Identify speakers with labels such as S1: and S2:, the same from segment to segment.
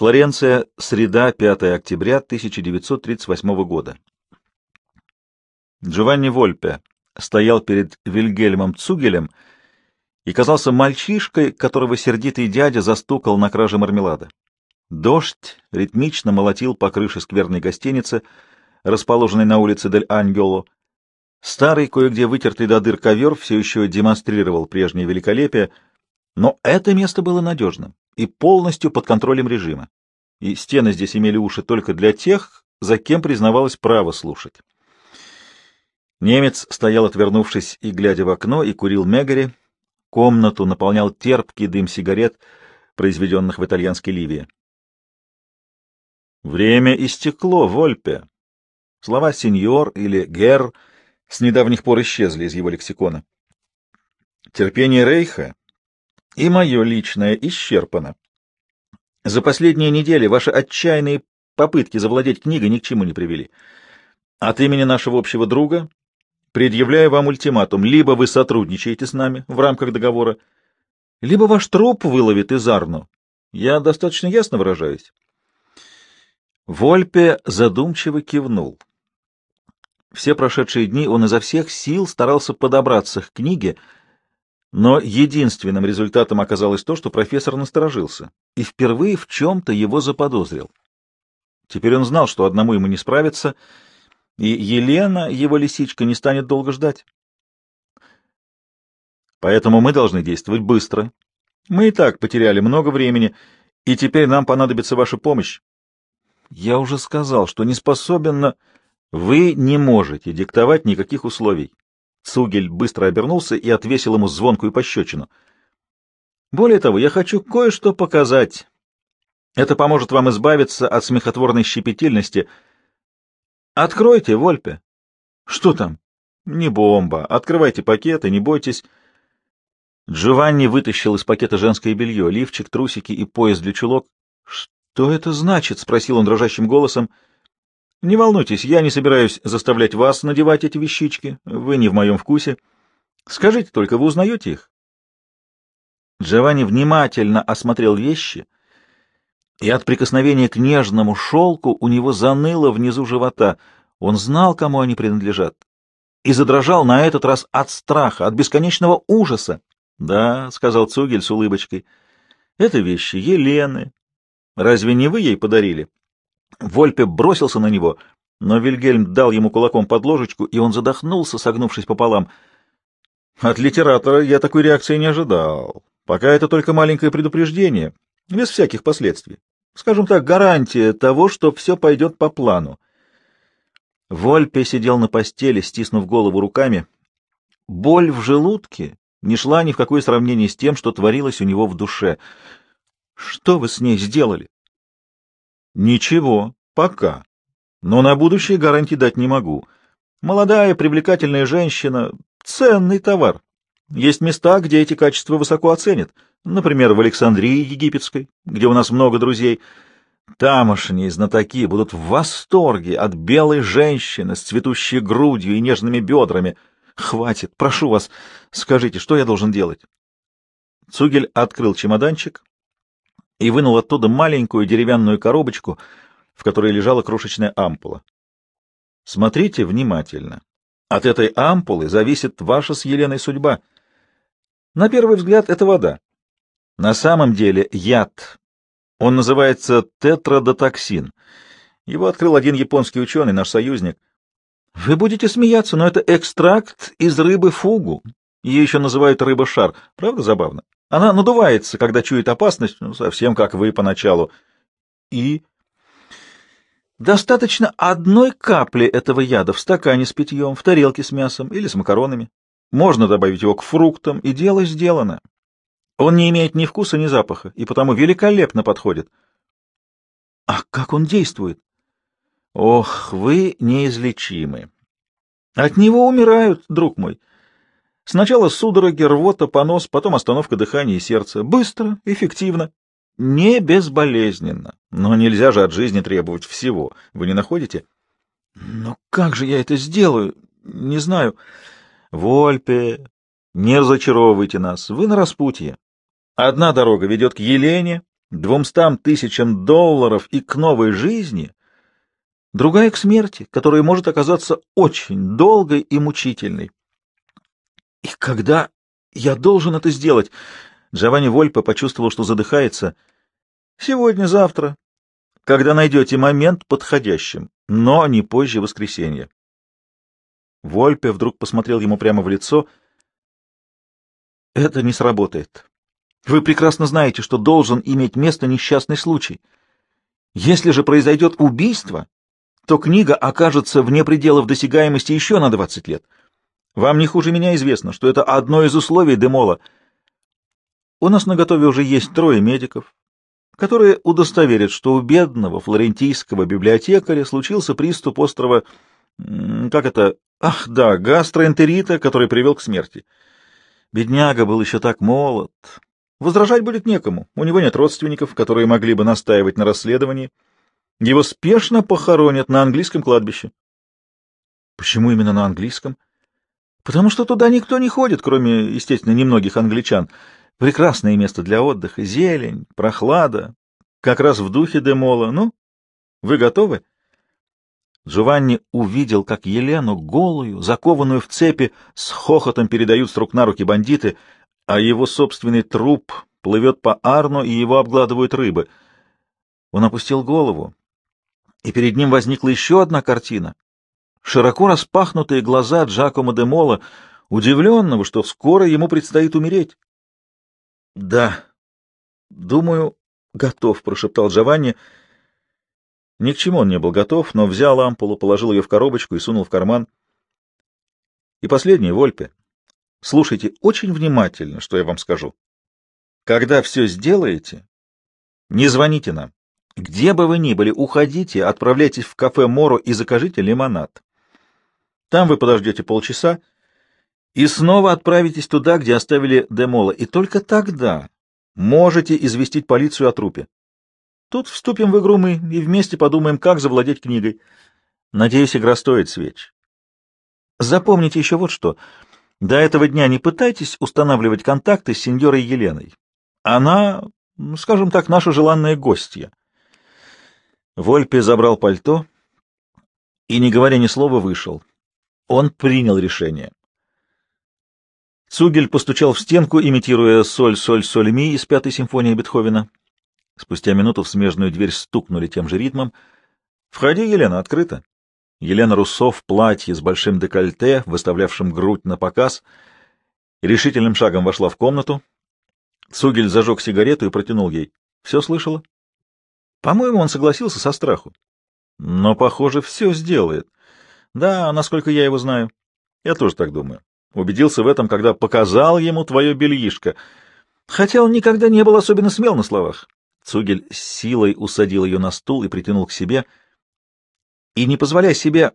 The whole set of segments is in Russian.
S1: Флоренция, среда, 5 октября 1938 года. Джованни Вольпе стоял перед Вильгельмом Цугелем и казался мальчишкой, которого сердитый дядя застукал на краже мармелада. Дождь ритмично молотил по крыше скверной гостиницы, расположенной на улице Дель Аньоло. Старый, кое-где вытертый до дыр ковер все еще демонстрировал прежнее великолепие, но это место было надежным и полностью под контролем режима, и стены здесь имели уши только для тех, за кем признавалось право слушать. Немец стоял, отвернувшись и глядя в окно, и курил Мегари. Комнату наполнял терпкий дым сигарет, произведенных в итальянской Ливии. Время истекло, Вольпе. Слова «сеньор» или «гер» с недавних пор исчезли из его лексикона. Терпение Рейха и мое личное исчерпано. За последние недели ваши отчаянные попытки завладеть книгой ни к чему не привели. От имени нашего общего друга предъявляю вам ультиматум. Либо вы сотрудничаете с нами в рамках договора, либо ваш труп выловит из Арну. Я достаточно ясно выражаюсь. Вольпе задумчиво кивнул. Все прошедшие дни он изо всех сил старался подобраться к книге, но единственным результатом оказалось то, что профессор насторожился и впервые в чем-то его заподозрил. Теперь он знал, что одному ему не справиться — и Елена, его лисичка, не станет долго ждать. Поэтому мы должны действовать быстро. Мы и так потеряли много времени, и теперь нам понадобится ваша помощь. Я уже сказал, что не способен на... Вы не можете диктовать никаких условий. Цугель быстро обернулся и отвесил ему звонкую пощечину. Более того, я хочу кое-что показать. Это поможет вам избавиться от смехотворной щепетильности — Откройте, Вольпе. Что там? Не бомба. Открывайте пакеты, не бойтесь. Джованни вытащил из пакета женское белье, лифчик, трусики и пояс для чулок. Что это значит? спросил он дрожащим голосом. Не волнуйтесь, я не собираюсь заставлять вас надевать эти вещички. Вы не в моем вкусе. Скажите только, вы узнаете их? Джованни внимательно осмотрел вещи — и от прикосновения к нежному шелку у него заныло внизу живота. Он знал, кому они принадлежат, и задрожал на этот раз от страха, от бесконечного ужаса. — Да, — сказал Цугель с улыбочкой, — это вещи Елены. Разве не вы ей подарили? Вольпе бросился на него, но Вильгельм дал ему кулаком под ложечку, и он задохнулся, согнувшись пополам. От литератора я такой реакции не ожидал. Пока это только маленькое предупреждение, без всяких последствий скажем так, гарантия того, что все пойдет по плану. Вольпе сидел на постели, стиснув голову руками. Боль в желудке не шла ни в какое сравнение с тем, что творилось у него в душе. Что вы с ней сделали? Ничего, пока. Но на будущее гарантий дать не могу. Молодая, привлекательная женщина — ценный товар. Есть места, где эти качества высоко оценят. Например, в Александрии Египетской, где у нас много друзей. Тамошние знатоки будут в восторге от белой женщины с цветущей грудью и нежными бедрами. Хватит, прошу вас, скажите, что я должен делать? Цугель открыл чемоданчик и вынул оттуда маленькую деревянную коробочку, в которой лежала крошечная ампула. Смотрите внимательно. От этой ампулы зависит ваша с Еленой судьба. На первый взгляд это вода. На самом деле яд. Он называется тетрадотоксин. Его открыл один японский ученый, наш союзник. Вы будете смеяться, но это экстракт из рыбы фугу. Ее еще называют рыба-шар. Правда забавно? Она надувается, когда чует опасность, ну, совсем как вы поначалу. И... Достаточно одной капли этого яда в стакане с питьем, в тарелке с мясом или с макаронами. Можно добавить его к фруктам, и дело сделано. Он не имеет ни вкуса, ни запаха, и потому великолепно подходит. А как он действует? Ох, вы неизлечимы. От него умирают, друг мой. Сначала судороги, рвота, понос, потом остановка дыхания и сердца. Быстро, эффективно, не безболезненно. Но нельзя же от жизни требовать всего. Вы не находите? Но как же я это сделаю? Не знаю. Вольпе, не разочаровывайте нас, вы на распутье. Одна дорога ведет к Елене, двумстам тысячам долларов и к новой жизни, другая к смерти, которая может оказаться очень долгой и мучительной. И когда я должен это сделать? Джованни Вольпе почувствовал, что задыхается. Сегодня, завтра, когда найдете момент подходящим, но не позже воскресенья. Вольпе вдруг посмотрел ему прямо в лицо. Это не сработает. Вы прекрасно знаете, что должен иметь место несчастный случай. Если же произойдет убийство, то книга окажется вне пределов досягаемости еще на 20 лет. Вам не хуже меня известно, что это одно из условий Демола. У нас на готове уже есть трое медиков, которые удостоверят, что у бедного флорентийского библиотекаря случился приступ острова... Как это? Ах, да, гастроэнтерита, который привел к смерти. Бедняга был еще так молод. Возражать будет некому. У него нет родственников, которые могли бы настаивать на расследовании. Его спешно похоронят на английском кладбище. Почему именно на английском? Потому что туда никто не ходит, кроме, естественно, немногих англичан. Прекрасное место для отдыха, зелень, прохлада, как раз в духе Демола. Ну, вы готовы? Джованни увидел, как Елену, голую, закованную в цепи, с хохотом передают с рук на руки бандиты, а его собственный труп плывет по Арну, и его обгладывают рыбы. Он опустил голову, и перед ним возникла еще одна картина. Широко распахнутые глаза Джакомо де Мола, удивленного, что скоро ему предстоит умереть. — Да, думаю, готов, — прошептал Джованни, — ни к чему он не был готов, но взял ампулу, положил ее в коробочку и сунул в карман. И последнее, Вольпе. Слушайте очень внимательно, что я вам скажу. Когда все сделаете, не звоните нам. Где бы вы ни были, уходите, отправляйтесь в кафе Моро и закажите лимонад. Там вы подождете полчаса и снова отправитесь туда, где оставили Демола, и только тогда можете известить полицию о трупе. Тут вступим в игру мы и вместе подумаем, как завладеть книгой. Надеюсь, игра стоит свеч. Запомните еще вот что. До этого дня не пытайтесь устанавливать контакты с сеньорой Еленой. Она, скажем так, наша желанная гостья. Вольпе забрал пальто и, не говоря ни слова, вышел. Он принял решение. Цугель постучал в стенку, имитируя соль-соль-соль-ми из пятой симфонии Бетховена. Спустя минуту в смежную дверь стукнули тем же ритмом. «Входи, Елена, открыто». Елена Руссо в платье с большим декольте, выставлявшим грудь на показ, решительным шагом вошла в комнату. Цугель зажег сигарету и протянул ей. «Все слышала?» «По-моему, он согласился со страху». «Но, похоже, все сделает. Да, насколько я его знаю. Я тоже так думаю. Убедился в этом, когда показал ему твое бельишко. Хотя он никогда не был особенно смел на словах. Цугель силой усадил ее на стул и притянул к себе. И не позволяя себе...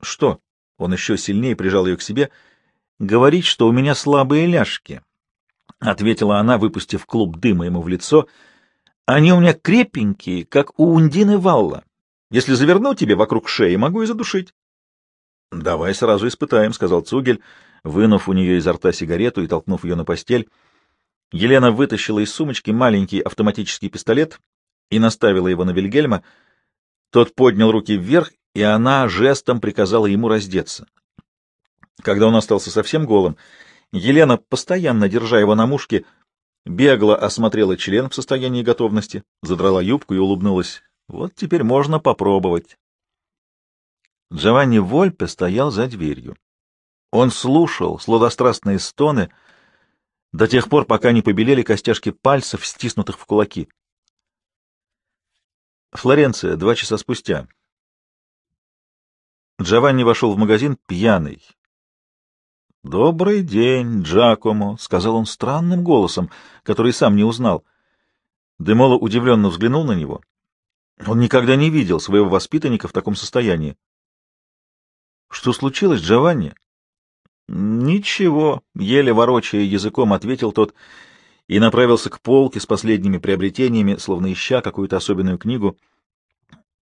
S1: Что? Он еще сильнее прижал ее к себе. Говорить, что у меня слабые ляжки, — ответила она, выпустив клуб дыма ему в лицо. Они у меня крепенькие, как у Ундины Валла. Если заверну тебе вокруг шеи, могу и задушить. — Давай сразу испытаем, — сказал Цугель, вынув у нее изо рта сигарету и толкнув ее на постель. Елена вытащила из сумочки маленький автоматический пистолет и наставила его на Вильгельма. Тот поднял руки вверх, и она жестом приказала ему раздеться. Когда он остался совсем голым, Елена, постоянно держа его на мушке, бегло осмотрела член в состоянии готовности, задрала юбку и улыбнулась. Вот теперь можно попробовать. Джованни Вольпе стоял за дверью. Он слушал сладострастные стоны — до тех пор, пока не побелели костяшки пальцев, стиснутых в кулаки. Флоренция, два часа спустя. Джованни вошел в магазин пьяный. «Добрый день, Джакомо», — сказал он странным голосом, который сам не узнал. Демоло удивленно взглянул на него. Он никогда не видел своего воспитанника в таком состоянии. «Что случилось, Джованни?» «Ничего», — еле ворочая языком, ответил тот и направился к полке с последними приобретениями, словно ища какую-то особенную книгу.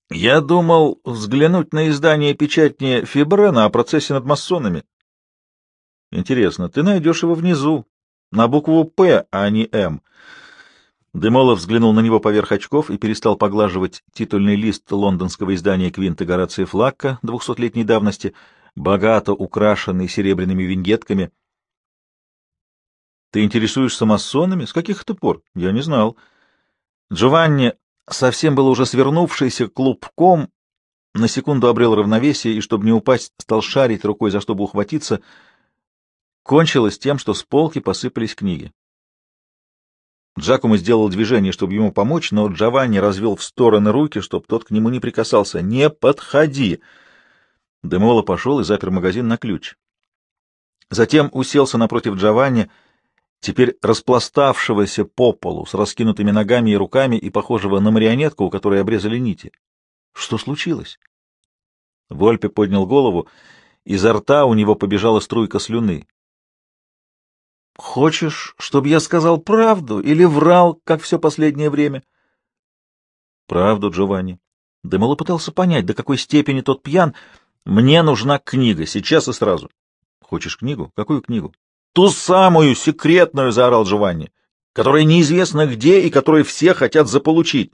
S1: «Я думал взглянуть на издание печатни Фибрена о процессе над масонами». «Интересно, ты найдешь его внизу, на букву «П», а не «М». Демолов взглянул на него поверх очков и перестал поглаживать титульный лист лондонского издания Квинта Горация Флакка двухсотлетней давности, богато украшенный серебряными виньетками. — Ты интересуешься масонами? С каких это пор? Я не знал. Джованни, совсем было уже свернувшийся клубком, на секунду обрел равновесие и, чтобы не упасть, стал шарить рукой, за что бы ухватиться. Кончилось тем, что с полки посыпались книги. Джакомо сделал движение, чтобы ему помочь, но Джованни развел в стороны руки, чтобы тот к нему не прикасался. «Не подходи!» Демола пошел и запер магазин на ключ. Затем уселся напротив Джованни, теперь распластавшегося по полу, с раскинутыми ногами и руками и похожего на марионетку, у которой обрезали нити. Что случилось? Вольпе поднял голову, изо рта у него побежала струйка слюны. — Хочешь, чтобы я сказал правду или врал, как все последнее время? — Правду, Джованни. Демоло пытался понять, до какой степени тот пьян. Мне нужна книга, сейчас и сразу. — Хочешь книгу? Какую книгу? — Ту самую, секретную, — заорал Джованни, — которая неизвестно где и которую все хотят заполучить.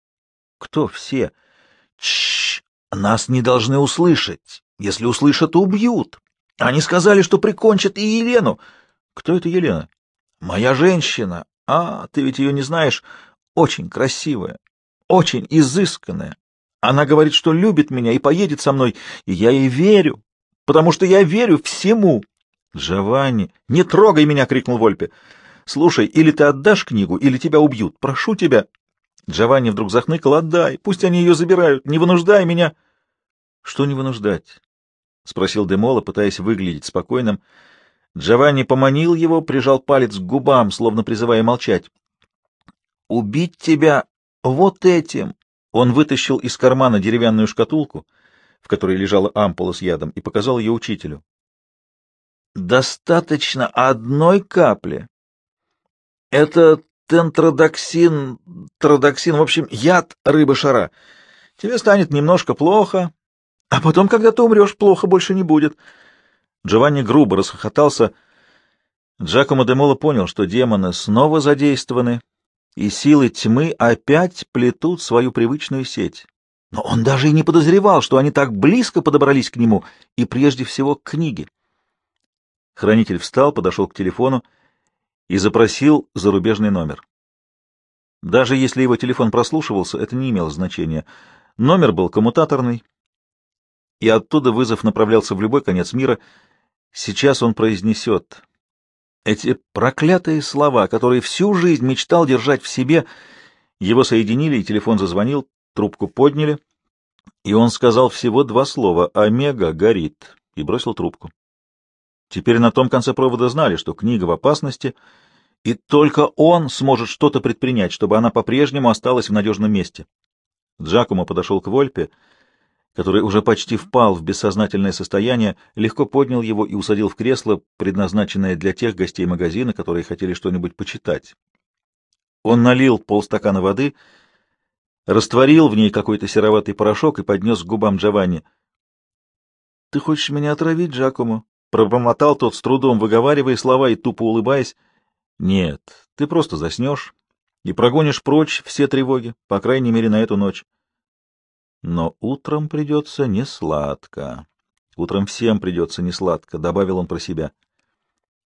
S1: — Кто все? — Чш, нас не должны услышать. Если услышат, убьют. Они сказали, что прикончат и Елену. — кто это Елена? Моя женщина. А, ты ведь ее не знаешь. Очень красивая, очень изысканная. Она говорит, что любит меня и поедет со мной, и я ей верю, потому что я верю всему. Джованни, не трогай меня, крикнул Вольпе. Слушай, или ты отдашь книгу, или тебя убьют. Прошу тебя. Джованни вдруг захныкал. Отдай, пусть они ее забирают. Не вынуждай меня. Что не вынуждать? спросил Демола, пытаясь выглядеть спокойным. Джованни поманил его, прижал палец к губам, словно призывая молчать. «Убить тебя вот этим!» Он вытащил из кармана деревянную шкатулку, в которой лежала ампула с ядом, и показал ее учителю. «Достаточно одной капли. Это тентродоксин, тродоксин, в общем, яд рыбы-шара. Тебе станет немножко плохо, а потом, когда ты умрешь, плохо больше не будет». Джованни грубо расхохотался. Джакомо де Моло понял, что демоны снова задействованы, и силы тьмы опять плетут свою привычную сеть. Но он даже и не подозревал, что они так близко подобрались к нему, и прежде всего к книге. Хранитель встал, подошел к телефону и запросил зарубежный номер. Даже если его телефон прослушивался, это не имело значения. Номер был коммутаторный, и оттуда вызов направлялся в любой конец мира — Сейчас он произнесет эти проклятые слова, которые всю жизнь мечтал держать в себе. Его соединили, и телефон зазвонил, трубку подняли, и он сказал всего два слова «Омега горит» и бросил трубку. Теперь на том конце провода знали, что книга в опасности, и только он сможет что-то предпринять, чтобы она по-прежнему осталась в надежном месте. Джакомо подошел к Вольпе — который уже почти впал в бессознательное состояние, легко поднял его и усадил в кресло, предназначенное для тех гостей магазина, которые хотели что-нибудь почитать. Он налил полстакана воды, растворил в ней какой-то сероватый порошок и поднес к губам Джованни. — Ты хочешь меня отравить, Джакомо? — пробормотал тот, с трудом выговаривая слова и тупо улыбаясь. — Нет, ты просто заснешь и прогонишь прочь все тревоги, по крайней мере, на эту ночь. Но утром придется несладко. Утром всем придется несладко, — добавил он про себя.